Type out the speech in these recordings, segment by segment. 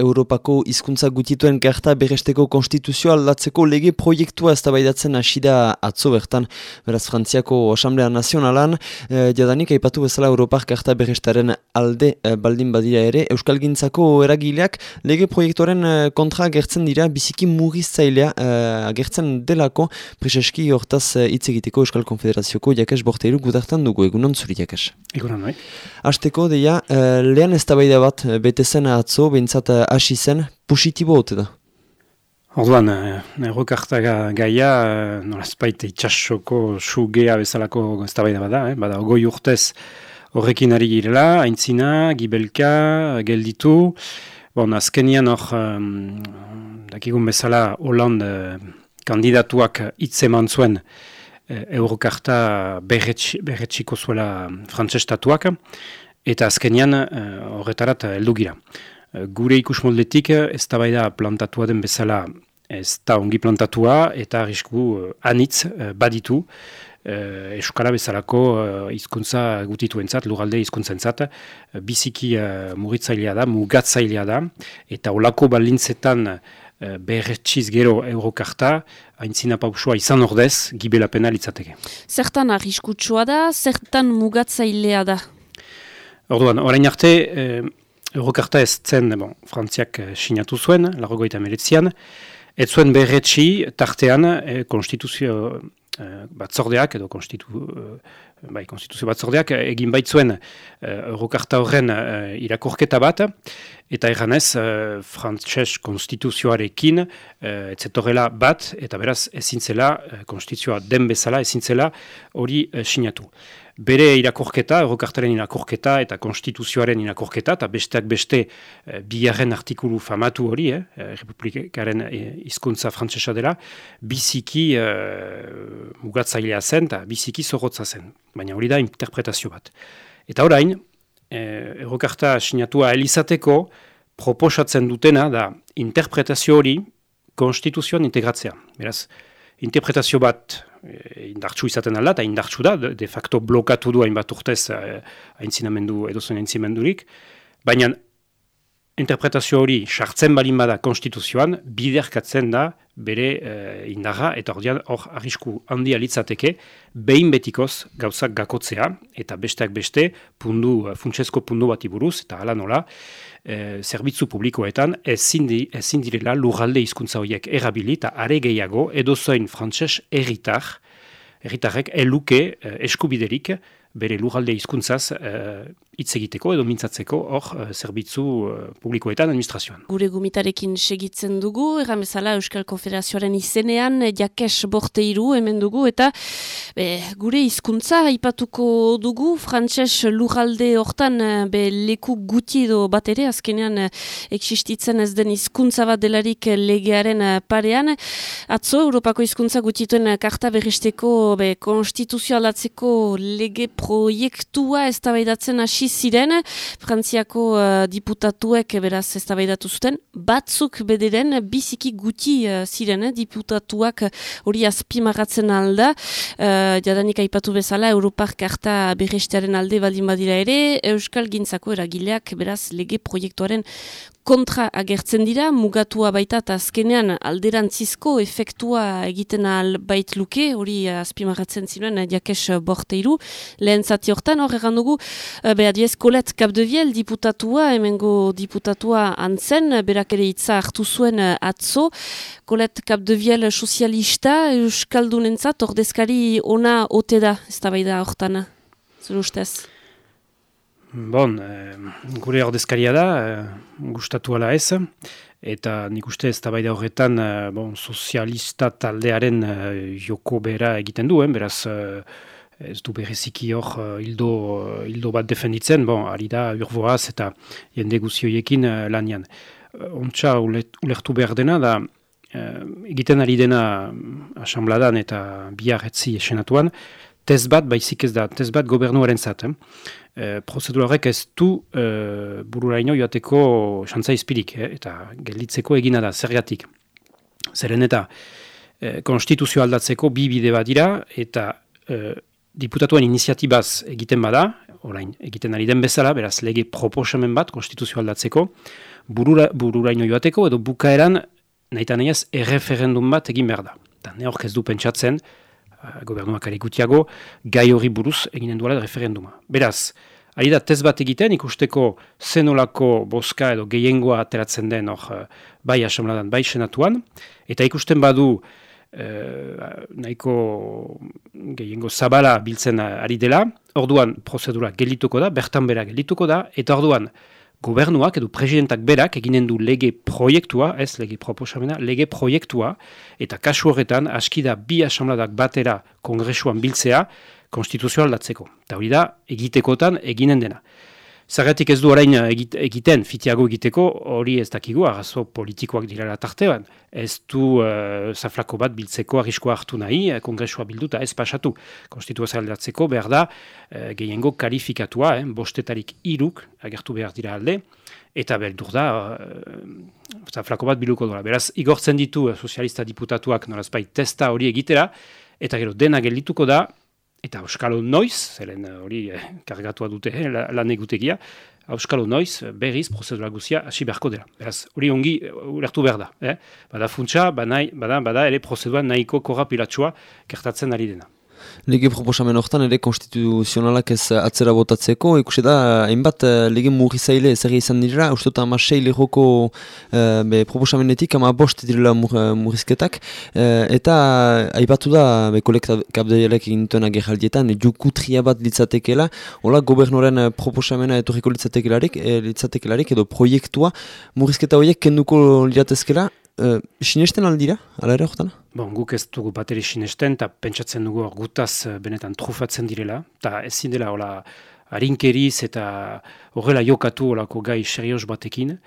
Europako hizkuntza gutituen karta beresteko konstituzioa aldatzeko lege proiektua eztabaidatzen hasi da atzo bertan, beraz Frantziako Asamblea Nazionalan, e, jadanik aipatu bezala Europar karta berestaren alde e, baldin badira ere, Euskal Gintzako eragileak lege proiektuaren e, kontra agertzen dira biziki mugizzailea e, agertzen delako preseski hortaz hitz egiteko Euskal Konfederazioko jakes borteiru gudartan dugu, egunon zuri jakes. Egunon, bai. Azteko, deia, e, lehen eztabaida bat betezen atzo, behintzat hasi zen, positibo hote da? Orduan, errokarta eh, gaia, eh, nolazpait itxasoko sugea bezalako eztabaida bada, eh? bada ogoi urtez horrekin ari girela, aintzina, gibelka, gelditu, bon, azkenian hor, um, dakigun bezala, Hollande uh, kandidatuak hitz eman zuen uh, eurokarta berretxiko zuela frantzestatuak, eta azkenian horretarat uh, heldu gira. Eh, gure ikus moldetik eh, ez da plantatua den bezala ez da ongi plantatua eta arrisku uh, anitz baditu uh, Euskara bezalako uh, izkuntza gutitu entzat, lugalde izkuntza entzat, uh, biziki uh, muritzailea da, mugatzailea da, eta olako balintzetan uh, berretxiz gero eurokarta, haintzina pausua izan ordez, gibela pena litzateke. Zertan arriskutsua da, zertan mugatzailea da? Orduan, orain arte, Eurokarta ez zen, bon, frantziak eh, sinatu zuen, largoita meretzian, ez zuen berretxi tartean eh, konstituzio eh, batzordeak, edo konstitu, bai, konstituzio batzordeak, eh, egin baitzuen eh, Eurokarta horren eh, irakorketa bat, eta erranez eh, frantses konstituzioarekin eh, etzetorrela bat, eta beraz ezintzela, eh, konstituzioa den bezala ezintzela hori eh, sinatu bere irakorketa, eurokartaren irakorketa eta konstituzioaren irakorketa, eta besteak beste e, bigarren artikulu famatu hori, eh, eh republikaren eh, hizkuntza e, frantzesa dela, biziki e, mugatzailea zen eta biziki zorrotza zen. Baina hori da interpretazio bat. Eta orain, e, eurokarta sinatua elizateko, proposatzen dutena da interpretazio hori konstituzioan integratzea. Beraz, interpretazio bat e, indartsu izaten alda, eta indartsu da, de, facto blokatu du hainbat urtez e, aintzinamendu, edozen aintzinamendurik, baina interpretazio hori sartzen balin bada konstituzioan, biderkatzen da bere e, indarra, eta ordean hor arrisku handia litzateke, behin betikoz gauzak gakotzea, eta besteak beste, pundu, funtsezko pundu bat iburuz, eta hala nola, e, zerbitzu publikoetan ezin di, direla lurralde hizkuntza horiek erabili eta are gehiago edozoin frantses erritar, erritarrek eluke e, eskubiderik bere lurralde hizkuntzaz uh, hitz egiteko edo mintzatzeko hor uh, zerbitzu uh, publikoetan administrazioan. Gure gumitarekin segitzen dugu, erramezala Euskal Konfederazioaren izenean, jakes borte iru hemen dugu, eta be, gure hizkuntza aipatuko dugu, frantses lurralde hortan be, leku guti edo bat ere, azkenean existitzen ez den hizkuntza bat delarik legearen parean. Atzo, Europako hizkuntza gutituen karta berristeko be, konstituzio alatzeko lege proiektua eztabaidatzen hasi ziren Frantziako uh, diputatuek beraz eztabaidatu zuten batzuk bederen biziki guti uh, ziren eh, diputatuak hori azpimarratzen alda. Uh, jadanik aipatu bezala Europar karta berrestearen alde baldin badira ere Euskal Gintzako eragileak beraz lege proiektuaren kontra agertzen dira, mugatua baita eta azkenean alderantzizko efektua egiten albait luke, hori azpimarratzen zinuen jakes borteiru, lehen zati hortan, hor egan dugu, eh, beha diez, kolet kapdeviel diputatua, hemengo diputatua antzen, berak ere hitza hartu zuen atzo, kolet kapdeviel sozialista, euskaldunentzat, ordezkari ona ote da, ez da bai da hortana, zer ustez? Bon, eh, gure ordezkaria da, eh, gustatu ala ez, eta nik uste ez da horretan eh, bon, sozialista taldearen eh, joko bera egiten duen, beraz eh, ez du bereziki hor eh, hildo, hildo bat defenditzen, bon, ari da urboaz eta jende guzioiekin eh, lanian. Eh, ontsa ulertu behar dena da, eh, egiten ari dena asambladan eta bihar etzi esenatuan, tez bat baizik ez da, tez bat gobernuaren zaten. Eh, prozedura horrek ez du e, bururaino joateko xantza izpirik, eh, eta gelditzeko egina da, zergatik. Zeren eta e, konstituzio aldatzeko bi bide bat dira, eta e, diputatuan iniziatibaz egiten bada, orain egiten ari den bezala, beraz lege proposamen bat konstituzio aldatzeko, burura, bururaino joateko, edo bukaeran, nahi eta erreferendum bat egin behar da. Eta ne ez du pentsatzen, uh, gobernuak gutiago, gai hori buruz eginen duela referenduma. Beraz, ari da tez bat egiten, ikusteko zenolako boska edo gehiengoa ateratzen den hor, uh, bai asamladan, bai senatuan, eta ikusten badu, Uh, nahiko gehiengo zabala biltzen ari dela, orduan prozedura gelituko da, bertan bera gelituko da, eta orduan gobernuak edo presidentak berak eginen du lege proiektua, ez lege proposamena, lege proiektua, eta kasu horretan askida bi asamladak batera kongresuan biltzea konstituzioa aldatzeko. Eta hori da, egitekotan eginen dena. Zergatik ez du orain egiten, fitiago egiteko, hori ez dakigu, arrazo politikoak direla tartean. Ez du uh, zaflako bat biltzeko arriskoa hartu nahi, eh, kongresua bilduta ez pasatu. Konstituzioa aldatzeko behar da, uh, gehiengo kalifikatua, eh, bostetarik iruk, agertu behar dira alde, eta beldur da, uh, zaflako bat biluko dola. Beraz, igortzen ditu sozialista diputatuak norazpai testa hori egitera, eta gero dena geldituko da, Eta Euskalo noiz, zeren eh, hori eh, kargatua dute eh, lan egutegia, Euskalo noiz, berriz, prozedura guzia, hasi beharko dela. Beraz, hori ongi, eh, ulertu behar da. Eh? Bada funtsa, bada, bada ere prozedura nahiko korrapilatxua kertatzen ari dena. Lege proposamen hortan ere konstituzionalak ez atzera botatzeko, ikusi da, hainbat eh, lege murri zaile zer izan dira, uste dut ama sei lehoko uh, proposamenetik ama bost direla mur, murrizketak, uh, eta aipatu da, be, kolekta kapdeialek egintuen agerraldietan, jukutria bat litzatekela, hola gobernoren proposamena etorriko litzatekelarik, e, litzatekelarik edo proiektua murrizketa horiek kenduko liratezkela, uh, sinesten aldira, ala ere horretana? Bon, guk ez dugu bateri sinesten, eta pentsatzen dugu gutaz eh, benetan trufatzen direla, eta ezin dela hola harinkeriz eta horrela jokatu holako gai serios batekin.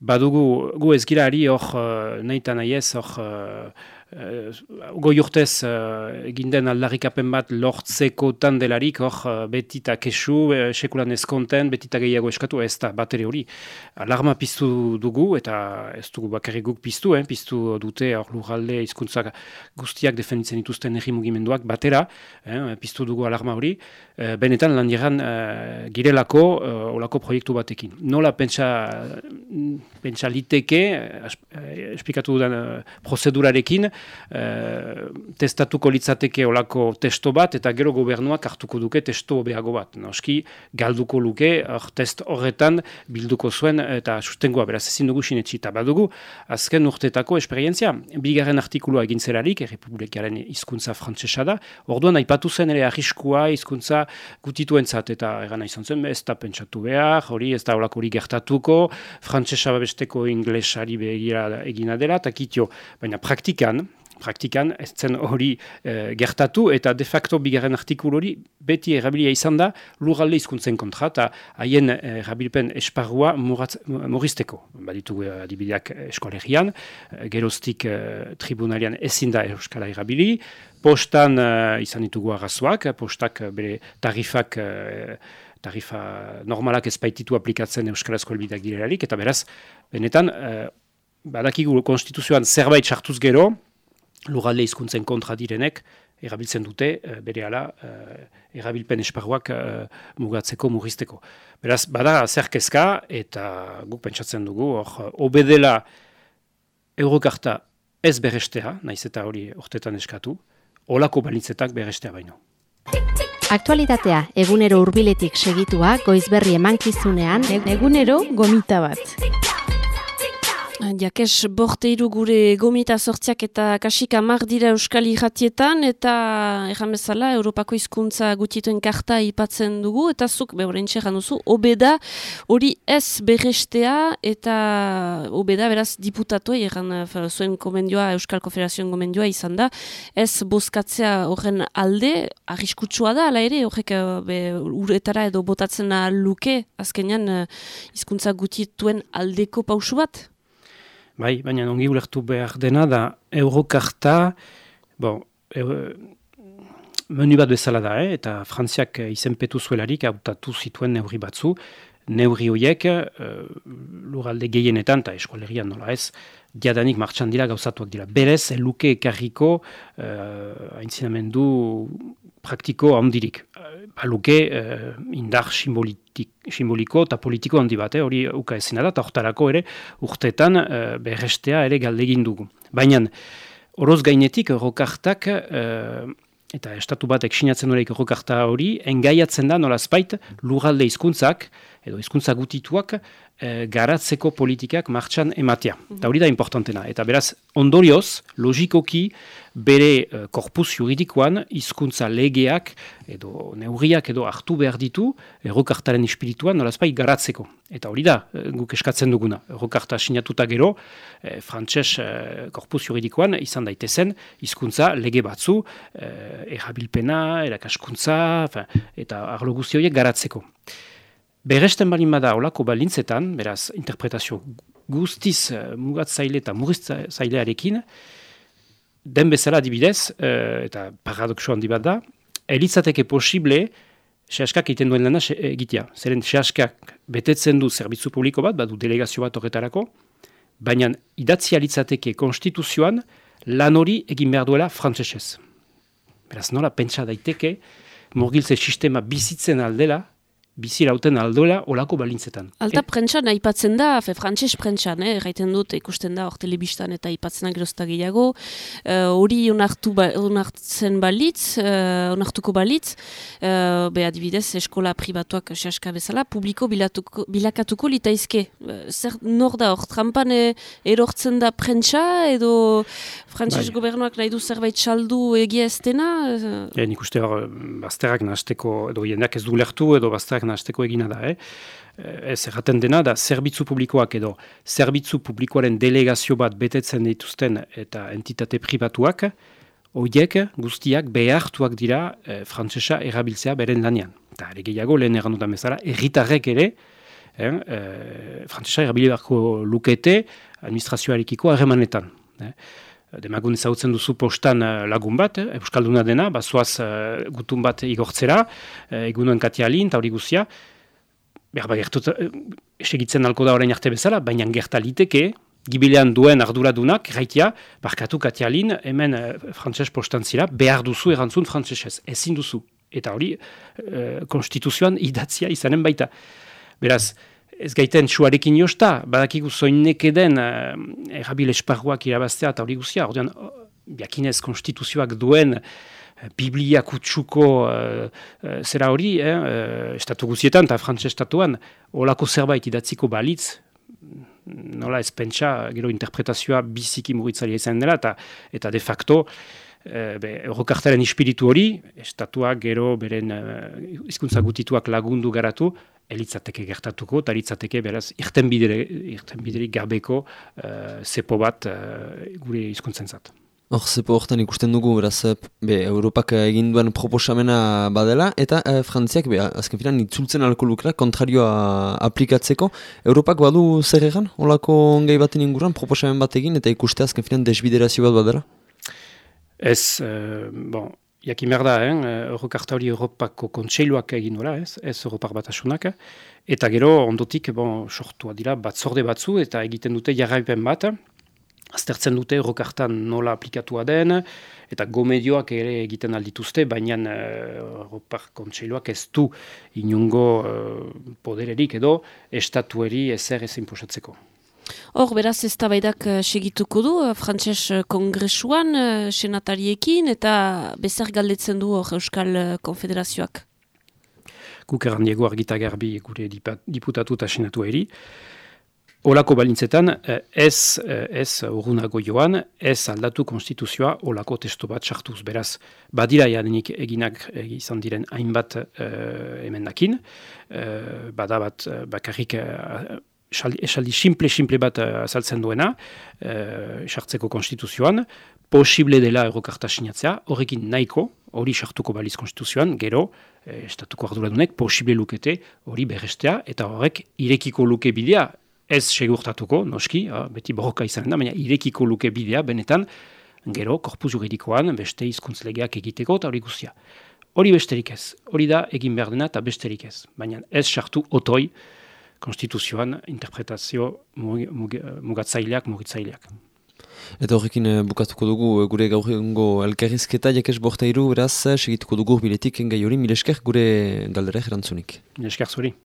Badugu, gu ez gira ari hor uh, nahi eta nahi ez hor Uh, goi urtez uh, egin den aldarrikapen bat lortzeko tandelarik, hor uh, betita kesu, uh, sekulan ezkonten, betita gehiago eskatu, ez da bateri hori. Alarma piztu dugu, eta ez dugu bakarrik guk piztu, eh? piztu dute hor lurralde izkuntzak guztiak defenditzen dituzten erri mugimenduak batera, eh? piztu dugu alarma hori, uh, benetan lan diran uh, girelako uh, olako proiektu batekin. Nola pentsa, pentsa liteke, esplikatu dudan prozedurarekin, Eh, testatuko litzateke olako testo bat, eta gero gobernuak hartuko duke testo behago bat. Noski, galduko luke, or, test horretan bilduko zuen, eta sustengoa beraz ezin dugu sinetxita badugu, azken urtetako esperientzia, bigarren artikulua egin zelarik, errepublikaren hizkuntza frantzesa da, orduan aipatu zen ere arriskua hizkuntza gutituen zat, eta eran izan zen, ez da pentsatu behar, hori ez da olako hori gertatuko, frantzesa babesteko inglesari begira egina dela, eta kitio, baina praktikan, praktikan ez zen hori e, gertatu eta de facto bigarren artikul hori beti erabilia izan da lurralde izkuntzen kontra eta haien eh, erabilpen esparrua morrizteko. Baditugu eh, adibideak eskolegian, geroztik e, tribunalian ezin da euskala erabili, postan izan ditugu arrazoak, postak bere tarifak tarifa normalak ez baititu aplikatzen euskarazko elbidak direlarik, eta beraz, benetan, badakigu konstituzioan zerbait sartuz gero, lugalde hizkuntzen kontra direnek, erabiltzen dute, uh, bere ala, uh, erabilpen esparruak uh, mugatzeko, murrizteko. Beraz, bada zerkezka, eta guk pentsatzen dugu, hor, obedela eurokarta ez berestea, naiz eta hori ortetan eskatu, olako balitzetak berestea baino. Aktualitatea, egunero hurbiletik segitua, goizberri emankizunean, egunero gomita bat. Jakes borteiru gure gomita sortziak eta kasik amar dira euskal irratietan eta erran bezala Europako hizkuntza gutituen karta ipatzen dugu eta zuk behoren txerran duzu obeda hori ez berrestea eta obeda beraz diputatu erran zuen komendioa Euskal Konfederazioen komendioa izan da ez bozkatzea horren alde arriskutsua da ala ere horrek be, uretara edo botatzen luke azkenean hizkuntza gutituen aldeko pausu bat? Bai, baina ongi ulertu behar dena da Eurokarta, bon, e, menu bat bezala da, eh? eta Frantziak izenpetu zuelarik hautatu zituen neurri batzu, neurri horiek uh, luralde gehienetan, eta eskolerian nola ez, diadanik martxan dira gauzatuak dira. Berez, luke ekarriko uh, aintzinamendu praktiko handirik. Baluke uh, indar simboliko eta politiko handi bat, hori uka ezina da, eta hortarako ere urtetan uh, berrestea ere galdegin dugu. Baina, horoz gainetik, rokartak, uh, eta estatu batek sinatzen horreik rokarta hori, engaiatzen da nolazpait lurralde hizkuntzak edo hizkuntza gutituak e, garatzeko politikak martxan ematea. Eta hori da importantena. Eta beraz, ondorioz, logikoki, bere e, korpus juridikoan, hizkuntza legeak, edo neurriak, edo hartu behar ditu, errokartaren espirituan, nolazpai garatzeko. Eta hori da, e, guk eskatzen duguna. Errokarta sinatuta gero, e, frantxez e, korpus juridikoan, izan daitezen, hizkuntza lege batzu, e, errabilpena, erakaskuntza, eta arlo guzti horiek garatzeko. Beresten balin bada olako balintzetan, beraz, interpretazio guztiz uh, mugatzaile eta mugitzailearekin, den bezala dibidez, uh, eh, eta paradoxo handi bat da, elitzateke posible sehaskak egiten duen lana egitea. Zeren sehaskak betetzen du zerbitzu publiko bat, badu delegazio bat horretarako, baina idatzi alitzateke konstituzioan lan hori egin behar duela frantzesez. Beraz, nola pentsa daiteke, murgiltze sistema bizitzen aldela, bizi lauten aldoela olako balintzetan. Alta e? prentxan aipatzen da, fe frantxez prentxan, eh, gaiten dut ikusten da hor telebistan eta aipatzen gerozta gehiago, eh, hori uh, onartu ba, onartzen balitz, uh, onartuko balitz, uh, be adibidez eskola pribatuak sehaska bezala, publiko bilatuko, bilakatuko litaizke. Uh, zer nor da hor, trampan erortzen da prentxa edo frantxez bai. gobernuak nahi du zerbait saldu egia ez dena? Uh... nik uste hor, bazterak nahazteko, edo jendeak ez du lertu, edo nahazteko egina da, eh? Ez erraten dena da, zerbitzu publikoak edo zerbitzu publikoaren delegazio bat betetzen dituzten eta entitate pribatuak, horiek guztiak behartuak dira e, frantzesa erabiltzea beren lanean. Eta ere gehiago lehen errandutan bezala, erritarrek ere, eh, e, frantzesa erabilibarko lukete administrazioarekiko harremanetan. Eh? Demagun ezautzen duzu postan uh, lagun bat, eh, Euskalduna dena, bazoaz uh, gutun bat igortzera, egunuen katialin, eta hori guzia, behar ba gertut, uh, esegitzen alko da orain arte bezala, baina gerta liteke, gibilean duen arduradunak, gaitia, barkatu katialin, hemen uh, frantses postan zira, behar duzu erantzun frantsesez, ezin duzu. Eta hori, uh, konstituzioan idatzia izanen baita. Beraz, ez gaiten txuarekin josta, badakigu zoinek eden uh, errabil esparruak irabaztea eta hori guzia, ordean, biakinez konstituzioak duen uh, Biblia kutsuko uh, uh, zera hori, eh, uh, estatu guzietan eta frantz estatuan, olako zerbait idatziko balitz, nola ez pentsa, gero interpretazioa biziki mugitzari izan dela, eta, eta de facto, Eurokartaren ispiritu hori, estatuak gero beren uh, izkuntza gutituak lagundu garatu, elitzateke gertatuko, eta elitzateke beraz irten biderik gabeko uh, zepo bat uh, gure izkuntzen zat. Hor, zepo horretan ikusten dugu, beraz, be, Europak egin duen proposamena badela, eta e, Frantziak, be, azken filan, itzultzen alko lukera, kontrarioa aplikatzeko. Europak badu zer egan, holako gai baten inguruan, proposamen bat egin, eta ikuste azken filan, desbiderazio bat badela? Ez, bon, jakin behar da, eh? Eurokarta hori Europako kontseiluak egin dura, ez, ez Europar batasunak, eta gero ondotik, bon, sortua dira, batzorde batzu, eta egiten dute jarraipen bat, aztertzen dute Eurokartan nola aplikatua den, eta gomedioak ere egiten aldituzte, baina uh, Europar kontseiluak ez du inungo uh, podererik edo estatueri ezer ez imposatzeko. Hor, beraz, ez da baidak uh, segituko du, uh, frantses uh, kongresuan, uh, senatariekin, eta bezer galdetzen du hor Euskal uh, Konfederazioak? Guk erran diego argita garbi gure diputatu eta senatu eri. Olako balintzetan, ez, ez urunago joan, ez aldatu konstituzioa olako testo bat sartuz. Beraz, badira jadenik eginak izan diren hainbat uh, emendakin, uh, bada bat bakarrik esaldi simple-simple bat uh, azaltzen duena, uh, sartzeko konstituzioan, posible dela eurokarta sinatzea, horrekin nahiko, hori sartuko baliz konstituzioan, gero, eh, estatuko arduradunek, posible lukete hori berrestea, eta horrek irekiko luke bidea, ez segurtatuko, noski, uh, beti borroka izanen da, baina irekiko luke bidea, benetan, gero, korpuz juridikoan, beste izkuntzlegeak egiteko, eta hori guztia. Hori besterik ez, hori da egin behar dena eta besterik ez, baina ez sartu otoi, konstituzioan interpretazio mugatzaileak, mugitzaileak. Eta horrekin eh, bukatuko dugu eh, gure gaur egungo elkarrizketa jakes borta iru, beraz, segituko dugu biletik engai hori, milesker gure galdera erantzunik. Milesker zuri.